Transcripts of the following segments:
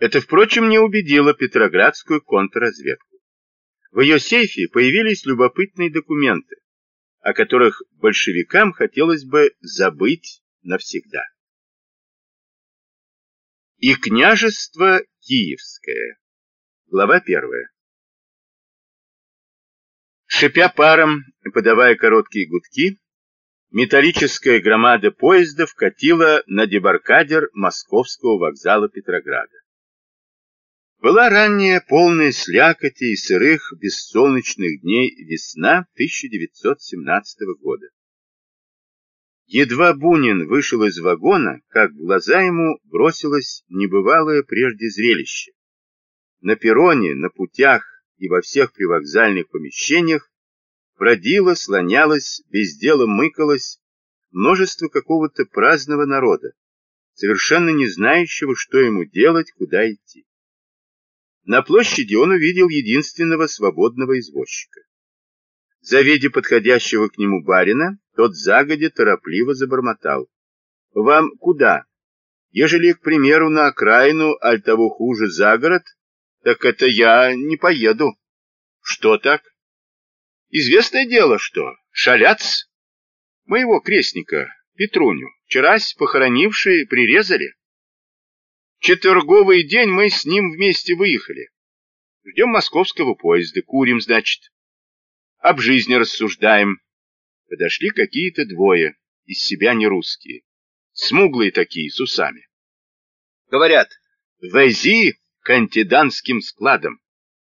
Это, впрочем, не убедило Петроградскую контрразведку. В ее сейфе появились любопытные документы, о которых большевикам хотелось бы забыть навсегда. И княжество Киевское. Глава первая. Шипя паром и подавая короткие гудки, металлическая громада поезда вкатила на дебаркадер московского вокзала Петрограда. Была ранняя полная слякоти и сырых бессолнечных дней весна 1917 года. Едва Бунин вышел из вагона, как в глаза ему бросилось небывалое прежде зрелище. На перроне, на путях и во всех привокзальных помещениях бродило, слонялось, без дела мыкалось множество какого-то праздного народа, совершенно не знающего, что ему делать, куда идти. На площади он увидел единственного свободного извозчика. Завидя подходящего к нему барина, тот загодя торопливо забормотал. «Вам куда? Ежели, к примеру, на окраину, аль того хуже, за город, так это я не поеду». «Что так?» «Известное дело, что шаляц моего крестника Петруню, вчерась похоронившие, прирезали. Четверговый день мы с ним вместе выехали. Ждем московского поезда, курим, значит. Об жизни рассуждаем. Подошли какие-то двое, из себя не русские. Смуглые такие, с усами. Говорят, вези к антиданским складам.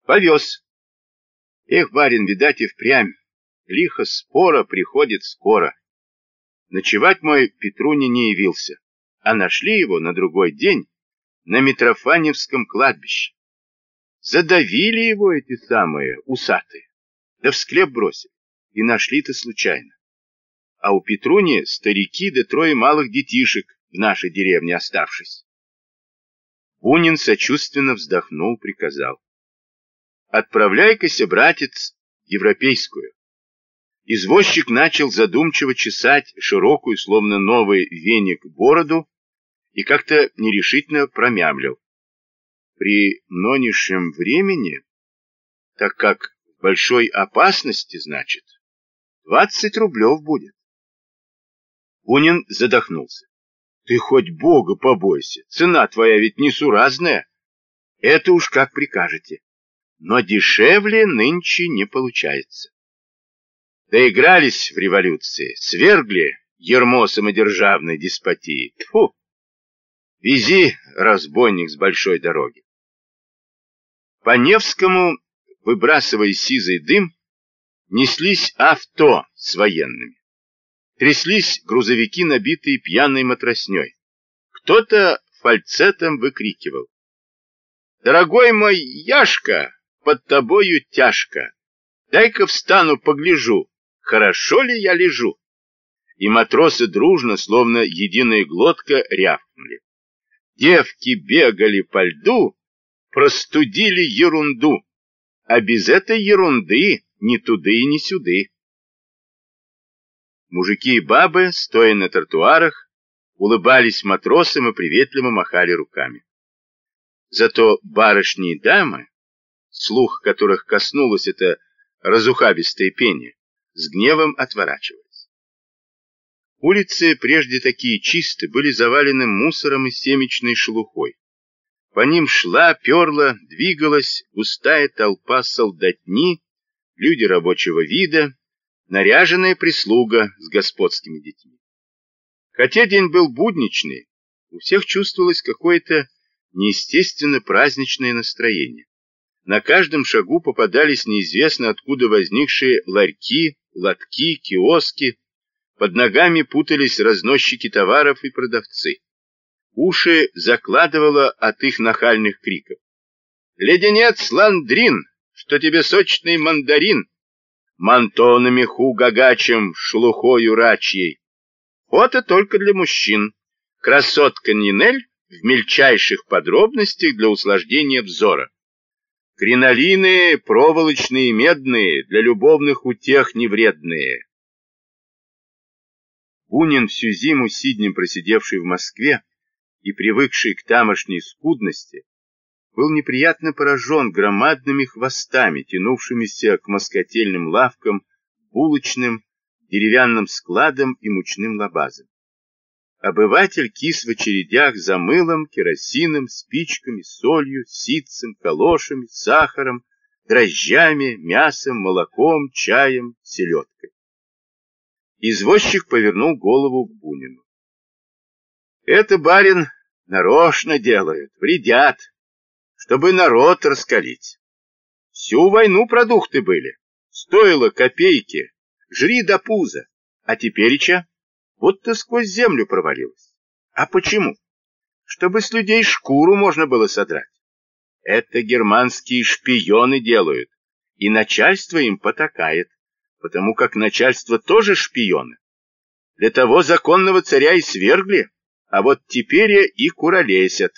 Повез. Эх, барин, видать и впрямь. Лихо спора приходит скоро. Ночевать мой Петруни не явился, а нашли его на другой день на Митрофаневском кладбище. Задавили его эти самые усатые, да в склеп бросили, и нашли-то случайно. А у Петруни старики да трое малых детишек в нашей деревне оставшись. Бунин сочувственно вздохнул, приказал. Отправляй-кася, братец, европейскую. Извозчик начал задумчиво чесать широкую, словно новый веник, бороду, и как-то нерешительно промямлил. При нынешнем времени, так как в большой опасности, значит, двадцать рублев будет. Бунин задохнулся. Ты хоть Бога побойся, цена твоя ведь несуразная. Это уж как прикажете. Но дешевле нынче не получается. Доигрались в революции, свергли ермо самодержавной деспотии. Тьфу! Вези, разбойник, с большой дороги. По Невскому, выбрасывая сизый дым, неслись авто с военными. Тряслись грузовики, набитые пьяной матросней. Кто-то фальцетом выкрикивал. «Дорогой мой Яшка, под тобою тяжко. Дай-ка встану, погляжу, хорошо ли я лежу?» И матросы дружно, словно единая глотка, рявкнули. Девки бегали по льду, простудили ерунду, а без этой ерунды ни туды и ни сюды. Мужики и бабы, стоя на тротуарах, улыбались матросам и приветливо махали руками. Зато барышни и дамы, слух которых коснулось это разухабистое пение, с гневом отворачивались. Улицы, прежде такие чистые, были завалены мусором и семечной шелухой. По ним шла, перла, двигалась густая толпа солдатни, люди рабочего вида, наряженная прислуга с господскими детьми. Хотя день был будничный, у всех чувствовалось какое-то неестественно праздничное настроение. На каждом шагу попадались неизвестно откуда возникшие ларьки, лотки, киоски, под ногами путались разносчики товаров и продавцы. Уши закладывало от их нахальных криков. «Леденец ландрин, что тебе сочный мандарин!» «Манто на меху гагачем, шелухою рачьей!» Фото только для мужчин. Красотка Нинель в мельчайших подробностях для услаждения взора. Кринолины проволочные медные, для любовных утех невредные. Бунин, всю зиму сиднем просидевший в Москве и привыкший к тамошней скудности, был неприятно поражен громадными хвостами, тянувшимися к москотельным лавкам, булочным, деревянным складам и мучным лабазам. Обыватель кис в очередях за мылом, керосином, спичками, солью, ситцем, калошами, сахаром, дрожжами, мясом, молоком, чаем, селедкой. Извозчик повернул голову к Бунину. Это, барин, нарочно делают, вредят, чтобы народ раскалить. Всю войну продукты были, стоило копейки, жри до пуза, а тепереча будто сквозь землю провалилась. А почему? Чтобы с людей шкуру можно было содрать. Это германские шпионы делают, и начальство им потакает, потому как начальство тоже шпионы. Для того законного царя и свергли, а вот теперь и куролесят.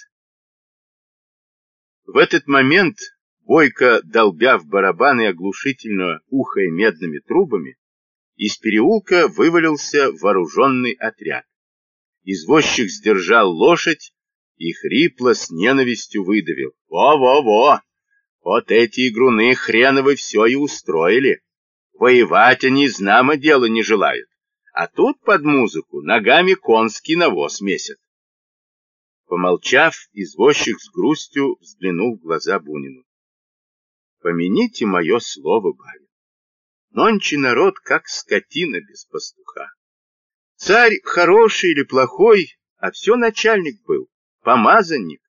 В этот момент, бойко долбя в барабаны оглушительно ухая медными трубами, из переулка вывалился вооруженный отряд. Извозчик сдержал лошадь и хрипло с ненавистью выдавил. «Во-во-во! Вот эти игруны хреновы все и устроили. Воевать они знамо дела не желают, а тут под музыку ногами конский навоз месят». Помолчав, извозчик с грустью взглянул в глаза Бунину. «Помяните мое слово, барин. Нонче народ как скотина без пастуха. Царь хороший или плохой, а все начальник был, помазанник.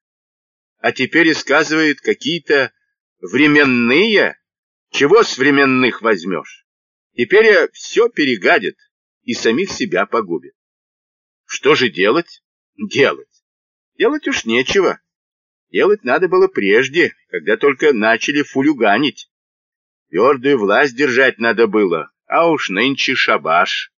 А теперь и сказывает какие-то временные, чего с временных возьмешь. Теперь все перегадит и самих себя погубит. Что же делать? Делать. Делать уж нечего. Делать надо было прежде, когда только начали фулюганить. Твердую власть держать надо было, а уж нынче шабаш.